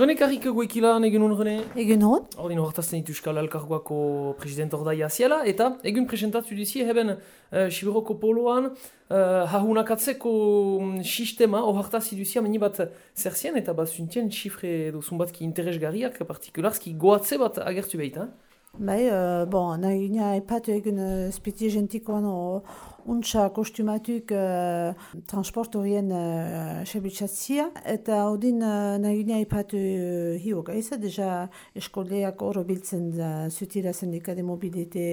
Rene Karrik goikila egin hon, Rene? Egin hon? Ordin hortazten ditu Euskal Elkargoako presidente ordaia ziela, eta egun presentatu dizi heben uh, Sibiroko poloan uh, hahunakatzeko um, sistema ohartaz iduzia meni bat zerzien eta bat zuntien xifre duzun bat ki interesgarriak partikularski goatze bat agertu behita. Bai, uh, bon, nahi gina epatu egun uh, spiti gentikoan untsa kostumatuk uh, transport horien uh, sebitsatzia, eta odin uh, nahi gina ipatu uh, hiu gaiza, deja eskoleak oro biltzen uh, zutira sendika de mobilite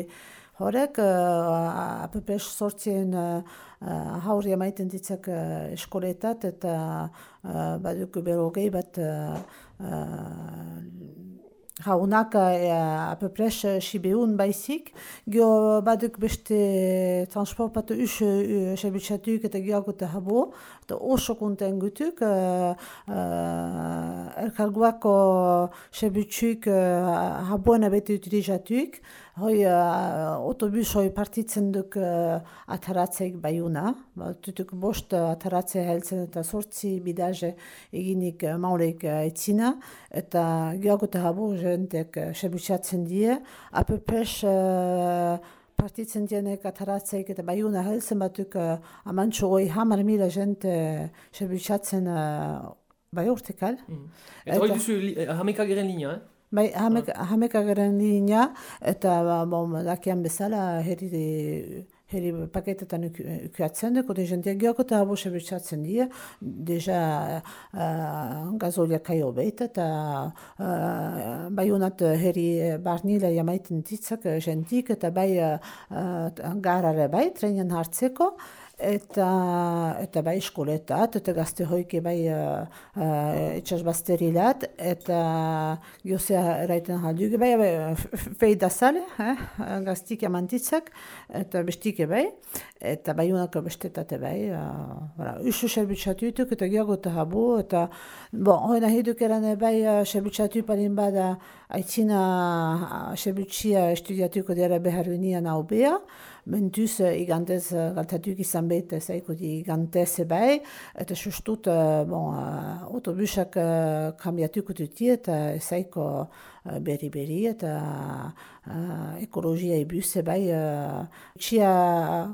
horrek, uh, apepes sortzien uh, uh, hauri amaiten ditzak uh, eskoletat, eta uh, baduk bero bat uh, Jaunak uh, apepres uh, sibeun baizik, gio baduk beste transport patu us uh, sebitsatuk eta geoagut habo, eta oso konten gutuk, uh, uh, elkarguako sebitzuk uh, haboen abete utilizatuk, hoi uh, autobus hoi partitzen duk uh, ataratzeik baiuna, ba, tutuk bost ataratze heltzen eta sortzi bidaje eginik uh, maureik uh, etzina, eta geoagut habo jentek uh, sebitsatzen die, apepres uh, partitzen dienek ataratzeik eta baiuna helzen batuk uh, amantxo hoi hamar mila jente sebitsatzen uh, bai urtekal. Mm. Eta hoi duzu hamekageren linea, eh? Bai, hamek, hamek ageren linea, eta ba, bon, dakian bezala herri, herri paketetan ukuatzen duk, ode jendeak geoko eta habo sebetxatzen dira, deja uh, gazolia kaio behit, eta uh, bai honat herri barnila jamaiten ditzak jentik, eta bai uh, garare bai, trenen hartzeko, eta eta bai eskoletat, eta gazte hoike bai uh, uh, etxas basterilat, eta josea eraiten halduge bai, bai fei sale, eh? gaztik amantitzak, eta bestike bai, eta bai unako bestetate bai, uh, usu serbitxatutuk, eta geago eta habu, eta bon, hoi nahi eran bai uh, serbitxatu parin bada, aitzina uh, serbitxia estudiatuko dira beharvenia nau bea, mentuz igantez galtatuk izan behit zaiko di igantez bai, eta sustut bon, autobusak uh, kambiatuko duti eta zaiko berri berri eta uh, ekologia ebus bai uh, txia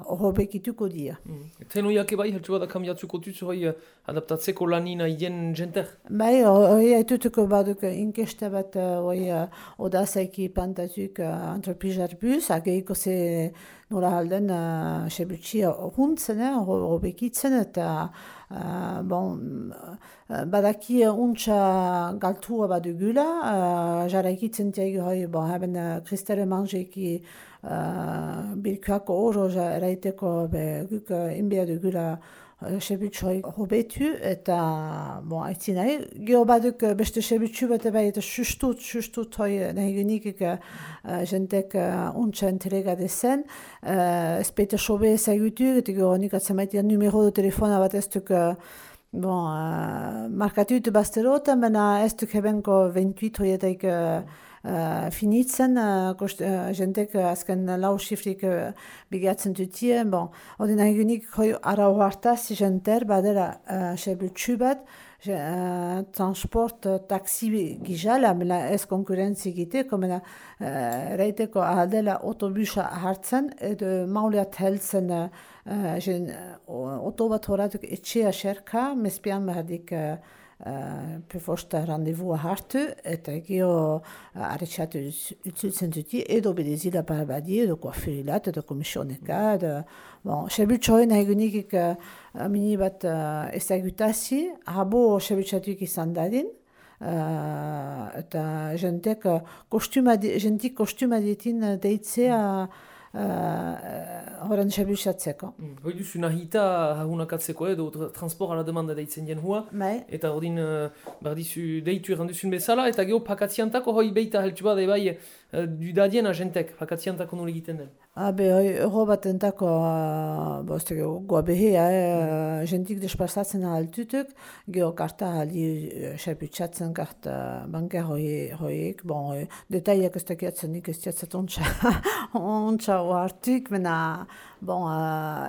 horrobekituko dia. Mm. Tenoiak ebai, heltu bada kambiatuko dut hori uh, adaptatzeko lanina hien jenter? Bai, hori haitutuko baduk inkesta bat hori uh, odazaiki pantatuk uh, antropizar bus, ageiko ze nola halden uh, sebutxia huntzen, eh, hobekitzen eta uh, bon, uh, badaki untsa galtua badugula, uh, jarraikitzen tiago hoi, bon, haben uh, kristere manjeki uh, bilkuako oro eraiteko be, guk uh, inbea dugula sebutxoi hobetu eta bon, aitzin nahi. Gero baduk beste sebutxu bat eba eta sustut, sustut hoi nahi genikik uh, jentek uh, untsa entrega dezen. Uh, ez peita sobe ezagutu, eta gero nik atzamaitia numero de telefona bat ez duk uh, bon, uh, markatu dut basterota, mena ez duk hebenko 28 hoietaik uh, uh, finitzen, uh, jentek azken lau xifrik uh, bigatzen dutie, bon, hori nahi gunik hoi ara hoartaz jenter, badera uh, sebu txubat, uh, transport taxi gizala, mela ez konkurentzi gite, komena uh, reiteko ahaldela autobusa hartzen, edo mauliat heltzen uh, jen, uh, otobat horatuk etxea xerka, mespian behadik uh, Uh, Pefosta randevu hartu eta gio uh, arretxatu utzutzen duti edo bedezila barbadi edo koafurilat edo komisioneka edo bon, sebutxoen egunikik uh, mini bat uh, ezagutasi habo sebutxatuik izan dadin uh, eta jentek uh, kostuma, jentik kostuma ditin deitzea uh, uh, horren sebusatzeko. Mm. Hoi duzu nahita hahunakatzeko edo transport ala demanda deitzen dien hua. Bai. Eta hori dizu deitu erranduzun bezala, eta geho pakatziantako hoi beita heltu bade bai uh, dudadien agentek, pakatziantako nule egiten den. Habe, hoi, erro bat entako, eh, jentik despasatzen altutuk, geho karta ali uh, sebutsatzen karta banker hoi, hoiek, bon, hoi, detaiak ez dakiatzen nik ez diatzat ontsa, ontsa hartuk, mena, bon,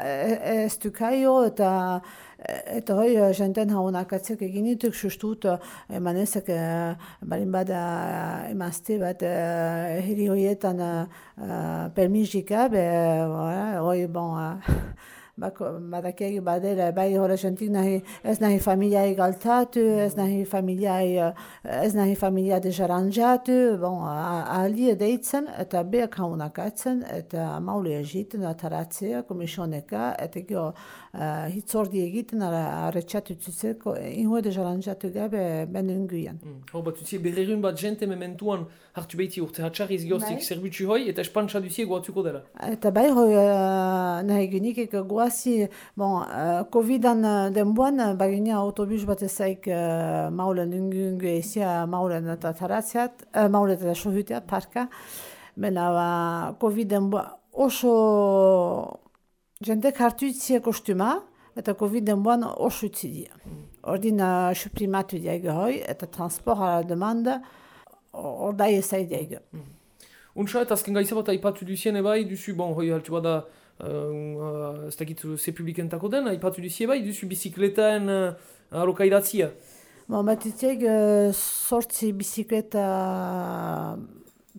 ez du kaio, eta Eta hoi, jenten haunak egin dituk, sustut, eman ezek, balin bada emazte bat hiri hoietan permisika, be, hoi, bon, badakiak badela, bai hori jentik nahi, ez nahi familiai galtatu, ez nahi familiai, ez nahi familia dejaranjatu, bon, ahali deitzen, eta beak haunak atzen, eta maule egiten, ataratzea, komisioneka, eta gio uh, hitzordi egiten, arretxatu tutzeko, inho dejaranjatu gabe, ben unguian. Mm. Hor bat utzi, berrerun bat jente mementuan hartu behiti urte hatxarriz gioztik bai. zerbutsu hoi, eta espantsa duzie guatuko dela. Eta bai hoi uh, nahi gynik eko guazi, bon, uh, Covid-an uh, denboan, uh, bagina autobus bat ezaik uh, maulen ungu ungu ezia maulen eta taratziat, uh, maulen eta sohuteat, parka. Bena, uh, Covid denboan oso jentek hartu itzia kostuma, eta Covid denboan oso itzidia. Ordin uh, suprimatu diag hoi, eta transport ala demanda, ordai ezai diag. Mm. Untsa, eta azken gaisa bat aipatu duzien ebai, duzu, bon, hoi haltu bada, uh, ez dakit ze publikentako den, aipatu duzie bai, duzu bizikletaen uh, alokaidatzia. Bon, bat uh, sortzi bizikleta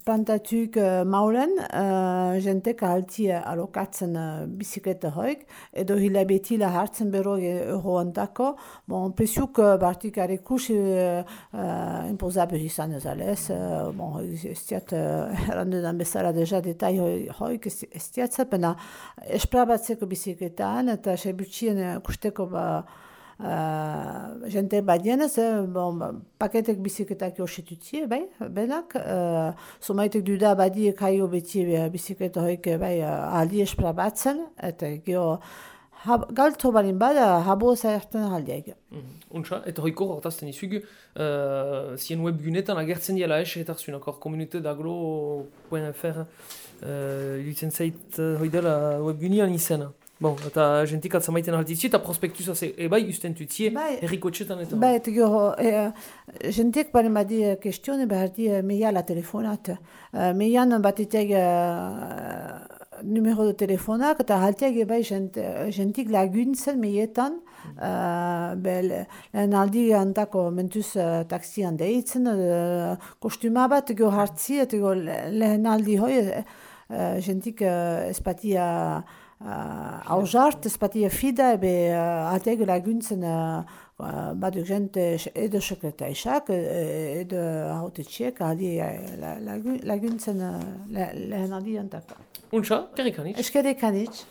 plantatuk uh, maulen, uh, jentek ahalti alokatzen uh, bizikleta hoik, edo hilabetila hartzen bero euro ontako, bon, presiuk uh, bartik arekus uh, uh, impozabe izan ez alez, uh, bon, ez diat, uh, errandu bezala deja detai hoik ez diat zapena, esprabatzeko bizikletaan, eta sebutxien uh, kusteko ba, Uh, jente badienez, eh, bon, paketek biziketak josetutzie, bai, benak. Uh, Somaitek duda badiek haio beti bizikleta hoik bai, aldi espra batzen, eta gio galto balin bada, habo zaertan aldiak. Mm -hmm. Untsa, eta hoiko hortazten izugu, uh, zien webgunetan agertzen diela es, eta zuen akor komunite d'aglo.fr uh, ilitzen zait uh, hoidela webgunian izena. Bon, eta jentik atzamaiten altitzi, eta prospektuza ebai usten tutzie, bai, erriko txetan eta... Bai, eta gero, e, jentik bari madi kestione behar di telefonat. Uh, meian batetek uh, numero de telefonak, eta halteak bai jent, jentik laguntzen meietan, uh, bel, aldi antako mentuz uh, taxian deitzen, uh, kostuma bat gero hartzi, eta gero lehen aldi hoi, uh, jentik uh, espatia... Uh, Auzart, ez batia fida, ebe uh, ateg laguntzen uh, uh, badu gente edo sekretaisak, edo haute txek, adi laguntzen uh, lehen adi antako. Untsa, kerrikanitz? Eskerrikanitz.